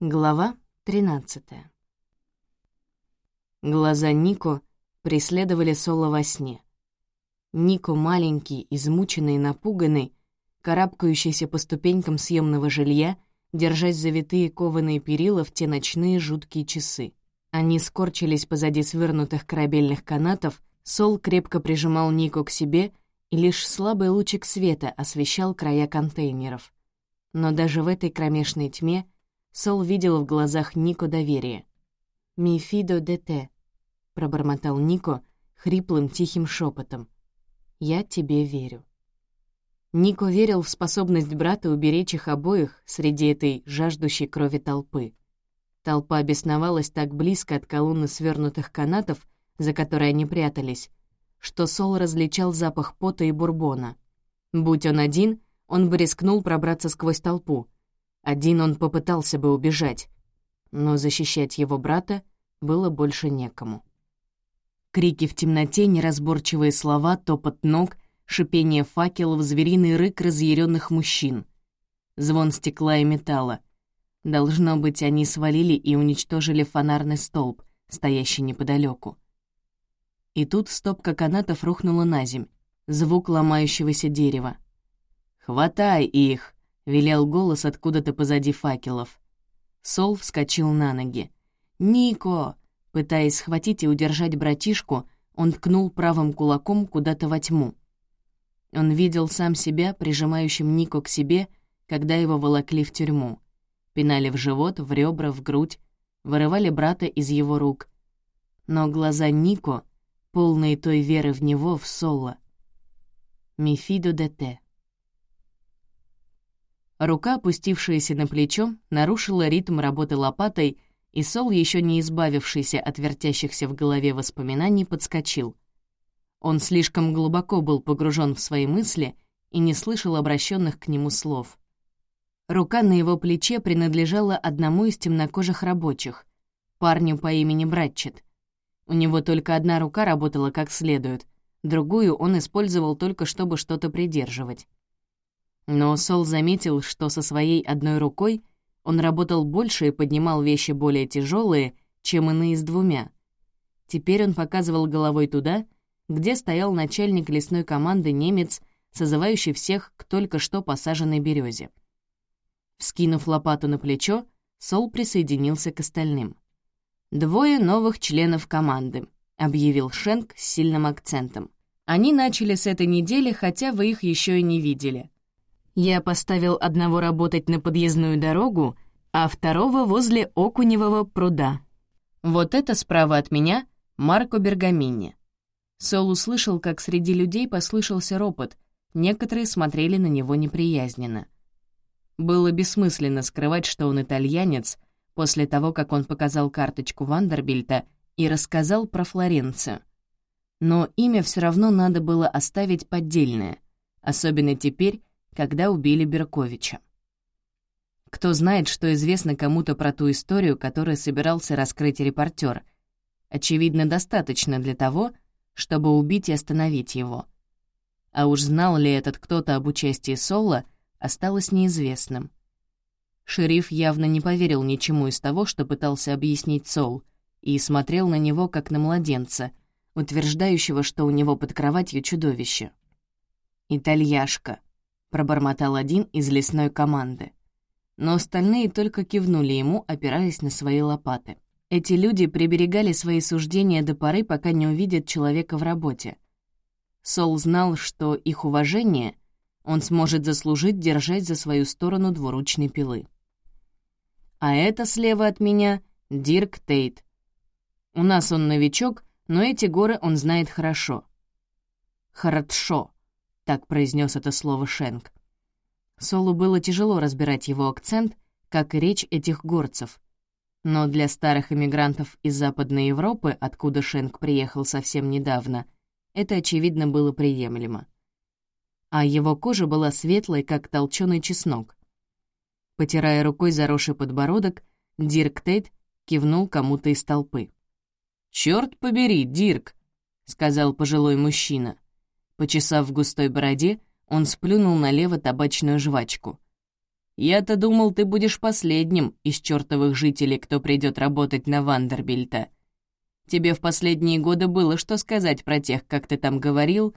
Глава 13 Глаза Нико преследовали Соло во сне. Нико маленький, измученный напуганный, карабкающийся по ступенькам съемного жилья, держась за витые кованые перила в те ночные жуткие часы. Они скорчились позади свернутых корабельных канатов, Сол крепко прижимал Нико к себе, и лишь слабый лучик света освещал края контейнеров. Но даже в этой кромешной тьме Сол видел в глазах Нико доверие. «Мифидо дете», — пробормотал Нико хриплым тихим шепотом. «Я тебе верю». Нико верил в способность брата уберечь их обоих среди этой жаждущей крови толпы. Толпа бесновалась так близко от колонны свернутых канатов, за которой они прятались, что Сол различал запах пота и бурбона. Будь он один, он бы рискнул пробраться сквозь толпу. Один он попытался бы убежать, но защищать его брата было больше некому. Крики в темноте, неразборчивые слова, топот ног, шипение факелов, звериный рык разъяренных мужчин. Звон стекла и металла. Должно быть, они свалили и уничтожили фонарный столб, стоящий неподалеку. И тут стопка канатов рухнула на земь. Звук ломающегося дерева. «Хватай их!» — велел голос откуда-то позади факелов. Сол вскочил на ноги. «Нико!» Пытаясь схватить и удержать братишку, он ткнул правым кулаком куда-то во тьму. Он видел сам себя, прижимающим Нико к себе, когда его волокли в тюрьму. Пинали в живот, в ребра, в грудь, вырывали брата из его рук. Но глаза Нико, полные той веры в него, в Соло. Мефидо Дете. Рука, опустившаяся на плечо, нарушила ритм работы лопатой, и Сол, еще не избавившийся от вертящихся в голове воспоминаний, подскочил. Он слишком глубоко был погружен в свои мысли и не слышал обращенных к нему слов. Рука на его плече принадлежала одному из темнокожих рабочих, парню по имени Братчет. У него только одна рука работала как следует, другую он использовал только чтобы что-то придерживать. Но Сол заметил, что со своей одной рукой он работал больше и поднимал вещи более тяжелые, чем иные с двумя. Теперь он показывал головой туда, где стоял начальник лесной команды немец, созывающий всех к только что посаженной березе. Вскинув лопату на плечо, Сол присоединился к остальным. «Двое новых членов команды», — объявил Шенк с сильным акцентом. «Они начали с этой недели, хотя вы их еще и не видели. Я поставил одного работать на подъездную дорогу, а второго возле Окуневого пруда. Вот это справа от меня Марко Бергамини. Сол услышал, как среди людей послышался ропот, некоторые смотрели на него неприязненно. Было бессмысленно скрывать, что он итальянец, после того, как он показал карточку Вандербильта и рассказал про Флоренцию. Но имя все равно надо было оставить поддельное, особенно теперь, когда убили Берковича. Кто знает, что известно кому-то про ту историю, которую собирался раскрыть репортер. Очевидно, достаточно для того, чтобы убить и остановить его. А уж знал ли этот кто-то об участии Соло, осталось неизвестным. Шериф явно не поверил ничему из того, что пытался объяснить Сол, и смотрел на него как на младенца, утверждающего, что у него под кроватью чудовище. «Итальяшка», — пробормотал один из лесной команды. Но остальные только кивнули ему, опираясь на свои лопаты. Эти люди приберегали свои суждения до поры, пока не увидят человека в работе. Сол знал, что их уважение он сможет заслужить, держать за свою сторону двуручной пилы. А это слева от меня — Дирк Тейт. У нас он новичок, но эти горы он знает хорошо. «Хорошо», — так произнес это слово Шенк. Солу было тяжело разбирать его акцент, как и речь этих горцев — но для старых иммигрантов из Западной Европы, откуда Шенк приехал совсем недавно, это, очевидно, было приемлемо. А его кожа была светлой, как толченый чеснок. Потирая рукой заросший подбородок, Дирк Тейт кивнул кому-то из толпы. «Чёрт побери, Дирк!» — сказал пожилой мужчина. Почесав в густой бороде, он сплюнул налево табачную жвачку. «Я-то думал, ты будешь последним из чертовых жителей, кто придет работать на Вандербильта. Тебе в последние годы было что сказать про тех, как ты там говорил,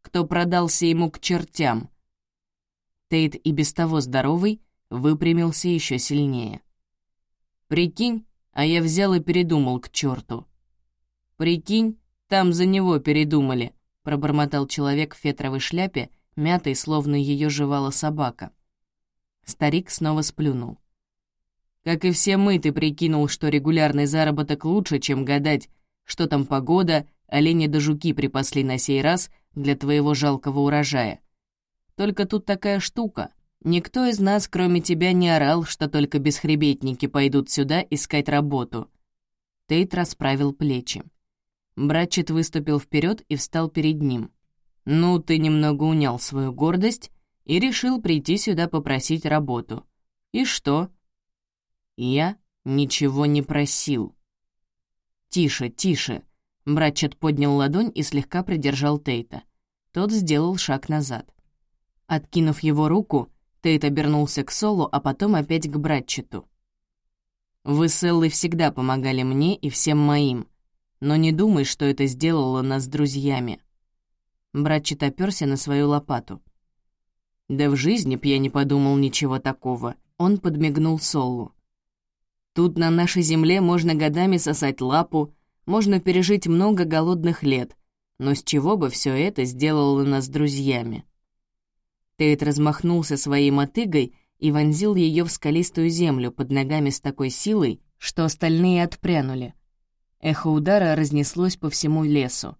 кто продался ему к чертям». Тейт и без того здоровый выпрямился еще сильнее. «Прикинь, а я взял и передумал к черту». «Прикинь, там за него передумали», — пробормотал человек в фетровой шляпе, мятой, словно ее жевала собака. Старик снова сплюнул. «Как и все мы, ты прикинул, что регулярный заработок лучше, чем гадать, что там погода, олени да жуки припасли на сей раз для твоего жалкого урожая. Только тут такая штука. Никто из нас, кроме тебя, не орал, что только бесхребетники пойдут сюда искать работу». Тейт расправил плечи. Братчет выступил вперед и встал перед ним. «Ну, ты немного унял свою гордость и решил прийти сюда попросить работу. И что?» «Я ничего не просил». «Тише, тише!» Братчет поднял ладонь и слегка придержал Тейта. Тот сделал шаг назад. Откинув его руку, Тейт обернулся к Солу, а потом опять к Братчету. «Вы с Эллой всегда помогали мне и всем моим, но не думай, что это сделало нас друзьями». Братчет оперся на свою лопату. «Да в жизни б я не подумал ничего такого», — он подмигнул Солу. «Тут на нашей земле можно годами сосать лапу, можно пережить много голодных лет, но с чего бы все это сделало нас друзьями?» Тейт размахнулся своей мотыгой и вонзил ее в скалистую землю под ногами с такой силой, что остальные отпрянули. Эхо удара разнеслось по всему лесу.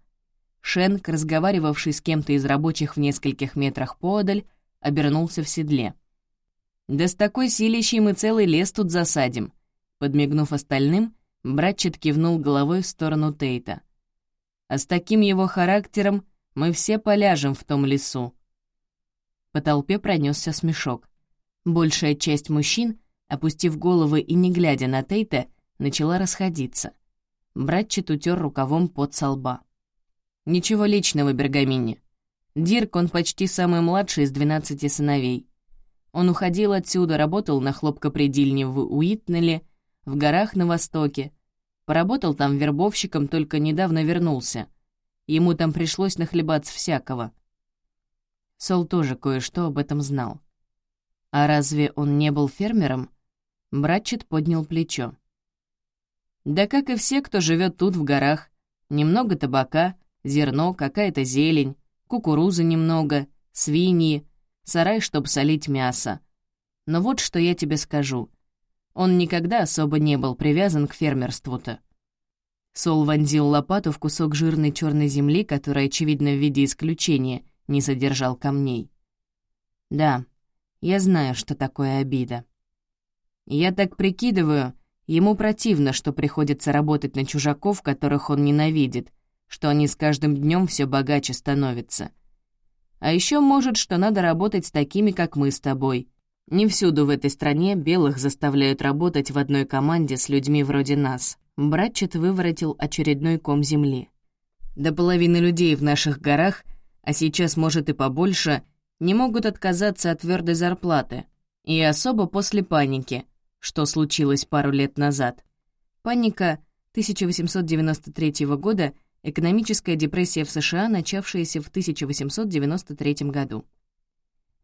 Шенк, разговаривавший с кем-то из рабочих в нескольких метрах поодаль, обернулся в седле. «Да с такой силищей мы целый лес тут засадим», подмигнув остальным, Братчет кивнул головой в сторону Тейта. «А с таким его характером мы все поляжем в том лесу». По толпе пронесся смешок. Большая часть мужчин, опустив головы и не глядя на Тейта, начала расходиться. Братчет утер рукавом под со лба. «Ничего личного, Бергамини. Дирк, он почти самый младший из двенадцати сыновей. Он уходил отсюда, работал на хлопкопредельне в Уитнеле, в горах на востоке. Поработал там вербовщиком, только недавно вернулся. Ему там пришлось нахлебаться всякого. Сол тоже кое-что об этом знал. А разве он не был фермером? Братчет поднял плечо. Да как и все, кто живет тут в горах. Немного табака, зерно, какая-то зелень, кукурузы немного, свиньи, сарай, чтоб солить мясо. Но вот что я тебе скажу. Он никогда особо не был привязан к фермерству-то. Сол вонзил лопату в кусок жирной черной земли, которая, очевидно, в виде исключения — не содержал камней. Да, я знаю, что такое обида. Я так прикидываю, ему противно, что приходится работать на чужаков, которых он ненавидит, что они с каждым днем все богаче становятся. А еще может, что надо работать с такими, как мы с тобой. Не всюду в этой стране белых заставляют работать в одной команде с людьми вроде нас. Братчет выворотил очередной ком земли. До половины людей в наших горах а сейчас, может, и побольше, не могут отказаться от твердой зарплаты, и особо после паники, что случилось пару лет назад. Паника 1893 года — экономическая депрессия в США, начавшаяся в 1893 году.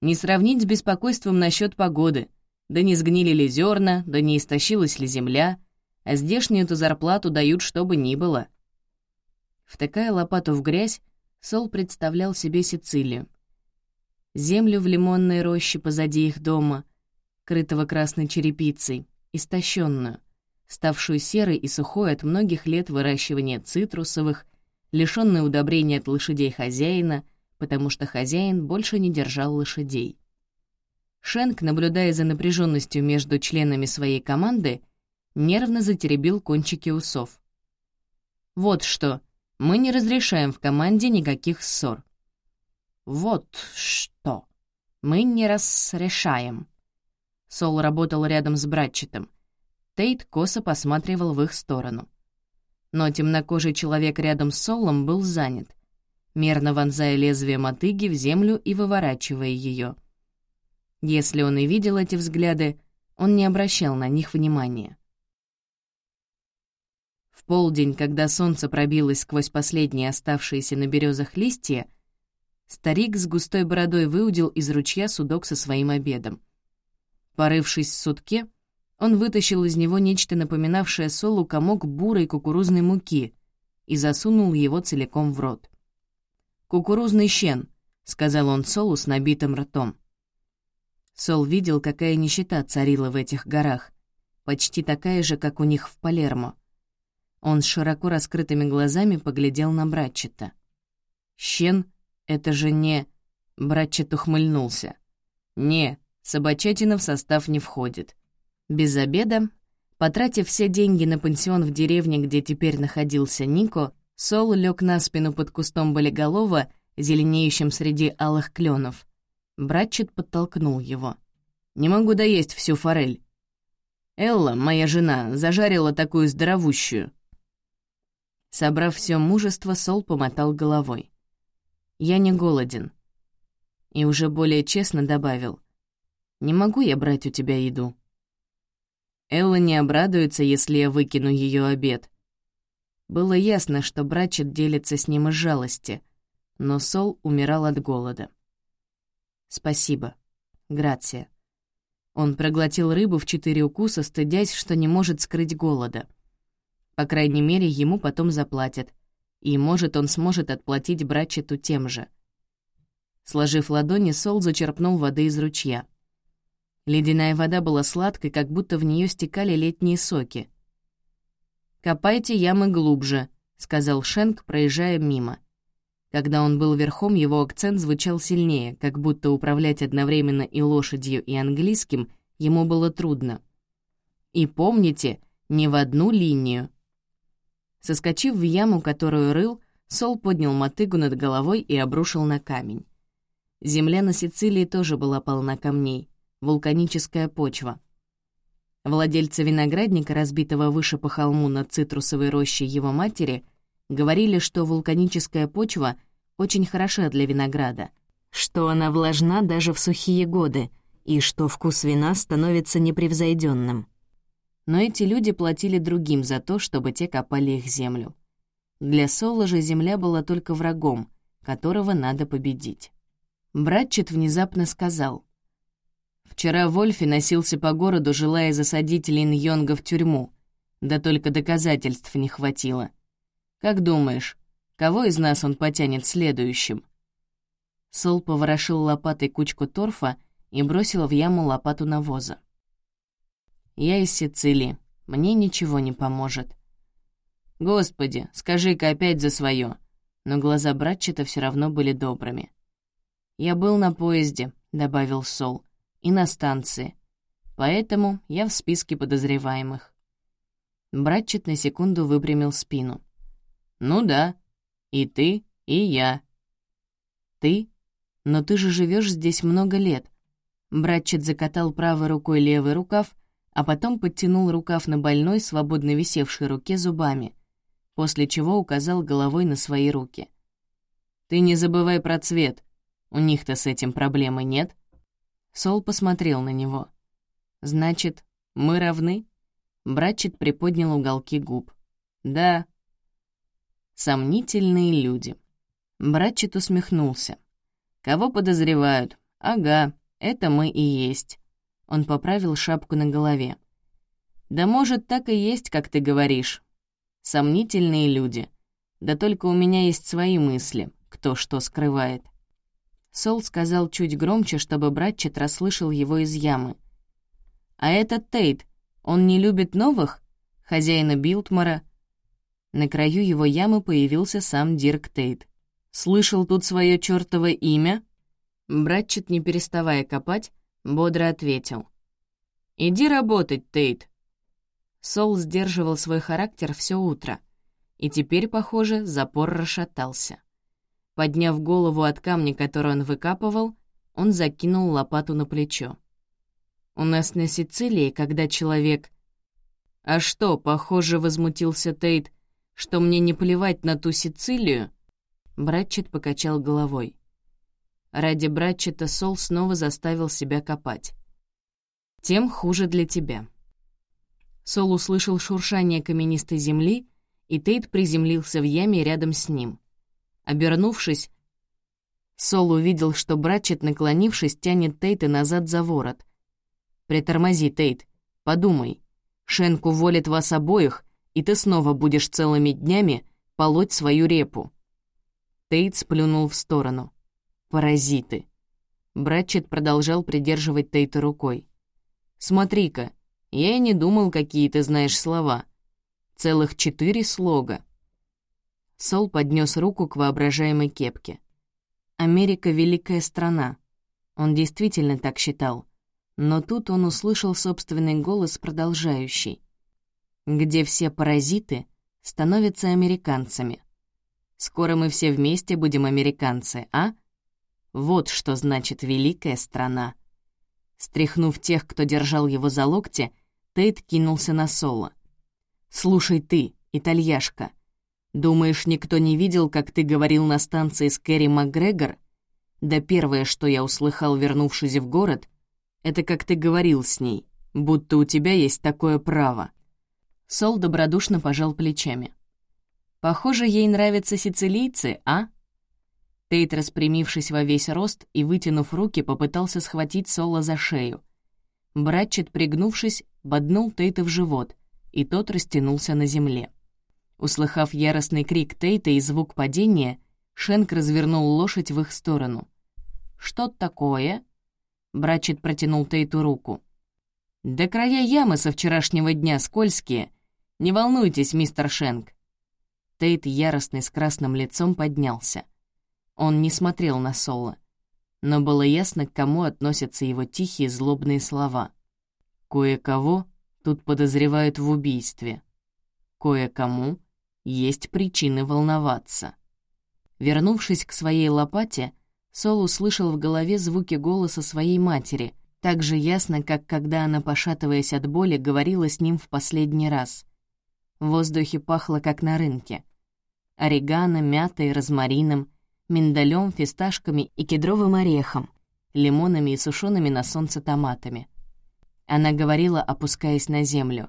Не сравнить с беспокойством насчет погоды, да не сгнили ли зерна, да не истощилась ли земля, а здешнюю-то зарплату дают, что бы ни было. Втыкая лопату в грязь, Сол представлял себе Сицилию. Землю в лимонной роще позади их дома, крытого красной черепицей, истощенную, ставшую серой и сухой от многих лет выращивания цитрусовых, лишённую удобрения от лошадей хозяина, потому что хозяин больше не держал лошадей. Шенк, наблюдая за напряженностью между членами своей команды, нервно затеребил кончики усов. «Вот что», мы не разрешаем в команде никаких ссор. Вот что. Мы не разрешаем. Сол работал рядом с братчетом. Тейт косо посматривал в их сторону. Но темнокожий человек рядом с Солом был занят. мерно вонзая лезвие мотыги в землю и выворачивая ее. Если он и видел эти взгляды, он не обращал на них внимания. В полдень, когда солнце пробилось сквозь последние оставшиеся на березах листья, старик с густой бородой выудил из ручья судок со своим обедом. Порывшись в судке, он вытащил из него нечто напоминавшее солу комок бурой кукурузной муки и засунул его целиком в рот. «Кукурузный щен», — сказал он Солу с набитым ртом. Сол видел, какая нищета царила в этих горах, почти такая же, как у них в Палермо. Он с широко раскрытыми глазами поглядел на Братчета. «Щен — это же не...» Братчет ухмыльнулся. «Не, собачатина в состав не входит. Без обеда, потратив все деньги на пансион в деревне, где теперь находился Нико, Сол лег на спину под кустом болиголова, зеленеющим среди алых кленов. Братчет подтолкнул его. «Не могу доесть всю форель. Элла, моя жена, зажарила такую здоровущую». Собрав все мужество, Сол помотал головой. «Я не голоден». И уже более честно добавил. «Не могу я брать у тебя еду». Элла не обрадуется, если я выкину ее обед. Было ясно, что Братчет делится с ним из жалости, но Сол умирал от голода. «Спасибо. Грация». Он проглотил рыбу в четыре укуса, стыдясь, что не может скрыть голода. По крайней мере, ему потом заплатят, и, может, он сможет отплатить Братчету тем же. Сложив ладони, Сол зачерпнул воды из ручья. Ледяная вода была сладкой, как будто в нее стекали летние соки — «Копайте ямы глубже», — сказал Шенк, проезжая мимо. Когда он был верхом, его акцент звучал сильнее, как будто управлять одновременно и лошадью, и английским ему было трудно. «И помните, не в одну линию». Соскочив в яму, которую рыл, Сол поднял мотыгу над головой и обрушил на камень. Земля на Сицилии тоже была полна камней, вулканическая почва — Владельцы виноградника, разбитого выше по холму над цитрусовой рощей его матери, говорили, что вулканическая почва очень хороша для винограда, что она влажна даже в сухие годы и что вкус вина становится непревзойденным. Но эти люди платили другим за то, чтобы те копали их землю. Для Соло же земля была только врагом, которого надо победить. Братчет внезапно сказал — Вчера Вольфи носился по городу, желая засадить Лин Йонга в тюрьму. Да только доказательств не хватило. Как думаешь, кого из нас он потянет следующим?» Сол поворошил лопатой кучку торфа и бросил в яму лопату навоза. «Я из Сицилии. Мне ничего не поможет». «Господи, скажи-ка опять за свое. Но глаза братчета все равно были добрыми. «Я был на поезде», — добавил Сол и на станции, поэтому я в списке подозреваемых. Братчет на секунду выпрямил спину. «Ну да, и ты, и я». «Ты? Но ты же живешь здесь много лет». Братчет закатал правой рукой левый рукав, а потом подтянул рукав на больной, свободно висевшей руке зубами, после чего указал головой на свои руки. «Ты не забывай про цвет. У них-то с этим проблемы нет». Сол посмотрел на него. «Значит, мы равны?» Братчет приподнял уголки губ. «Да». «Сомнительные люди». Братчет усмехнулся. «Кого подозревают? Ага, это мы и есть». Он поправил шапку на голове. «Да может, так и есть, как ты говоришь. Сомнительные люди. Да только у меня есть свои мысли, кто что скрывает. Сол сказал чуть громче, чтобы Братчет расслышал его из ямы. «А этот Тейт, он не любит новых? Хозяина Билтмора?» На краю его ямы появился сам Дирк Тейт. «Слышал тут свое чёртово имя?» Братчет, не переставая копать, бодро ответил. «Иди работать, Тейт». Сол сдерживал свой характер все утро, и теперь, похоже, запор расшатался. Подняв голову от камня, который он выкапывал, он закинул лопату на плечо. «У нас на Сицилии, когда человек...» «А что, похоже, возмутился Тейт, что мне не плевать на ту Сицилию?» Братчет покачал головой. Ради Братчета Сол снова заставил себя копать. «Тем хуже для тебя». Сол услышал шуршание каменистой земли, и Тейт приземлился в яме рядом с ним. Обернувшись, Сол увидел, что Братчет, наклонившись, тянет Тейта назад за ворот. «Притормози, Тейт, подумай. Шенк уволит вас обоих, и ты снова будешь целыми днями полоть свою репу». Тейт сплюнул в сторону. Паразиты. Братчет продолжал придерживать Тейта рукой. «Смотри-ка, я и не думал, какие ты знаешь слова. Целых четыре слога». Сол поднес руку к воображаемой кепке. «Америка — великая страна». Он действительно так считал. Но тут он услышал собственный голос, продолжающий. «Где все паразиты становятся американцами. Скоро мы все вместе будем американцы, а?» Вот что значит великая страна. Стряхнув тех, кто держал его за локти, Тейт кинулся на Соло. «Слушай ты, итальяшка, думаешь, никто не видел, как ты говорил на станции с Кэрри МакГрегор? Да первое, что я услыхал, вернувшись в город, это как ты говорил с ней, будто у тебя есть такое право». Сол добродушно пожал плечами. «Похоже, ей нравятся сицилийцы, а?» Тейт, распрямившись во весь рост и вытянув руки, попытался схватить Соло за шею. Братчет, пригнувшись, боднул Тейта в живот, и тот растянулся на земле. Услыхав яростный крик Тейта и звук падения, Шенк развернул лошадь в их сторону. «Что такое?» Братчет протянул Тейту руку. «Да края ямы со вчерашнего дня скользкие. Не волнуйтесь, мистер Шенк». Тейт, яростный с красным лицом, поднялся. Он не смотрел на Соло, но было ясно, к кому относятся его тихие злобные слова. Кое-кого тут подозревают в убийстве. Кое-кому есть причины волноваться. Вернувшись к своей лопате, Сол услышал в голове звуки голоса своей матери, так же ясно, как когда она, пошатываясь от боли, говорила с ним в последний раз. В воздухе пахло, как на рынке. Орегано, мятой, розмарином — миндалем, фисташками и кедровым орехом, лимонами и сушеными на солнце томатами. Она говорила, опускаясь на землю.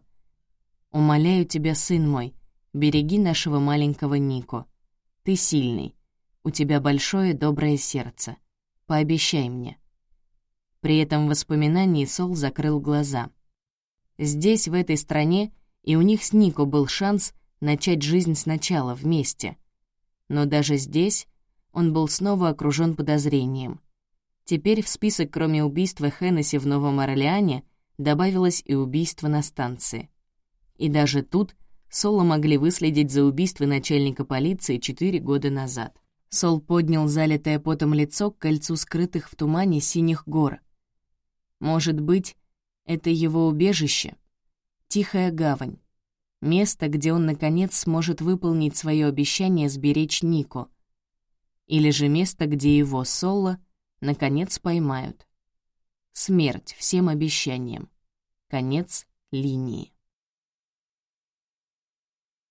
«Умоляю тебя, сын мой, береги нашего маленького Нико. Ты сильный, у тебя большое доброе сердце. Пообещай мне». При этом воспоминании Сол закрыл глаза. Здесь, в этой стране, и у них с Нико был шанс начать жизнь сначала, вместе. Но даже здесь он был снова окружен подозрением. Теперь в список, кроме убийства Хеннесси в Новом Орлеане, добавилось и убийство на станции. И даже тут Соло могли выследить за убийство начальника полиции четыре года назад. Сол поднял залитое потом лицо к кольцу скрытых в тумане синих гор. Может быть, это его убежище? Тихая гавань. Место, где он, наконец, сможет выполнить свое обещание сберечь Нико — или же место, где его соло, наконец, поймают. Смерть всем обещаниям. Конец линии.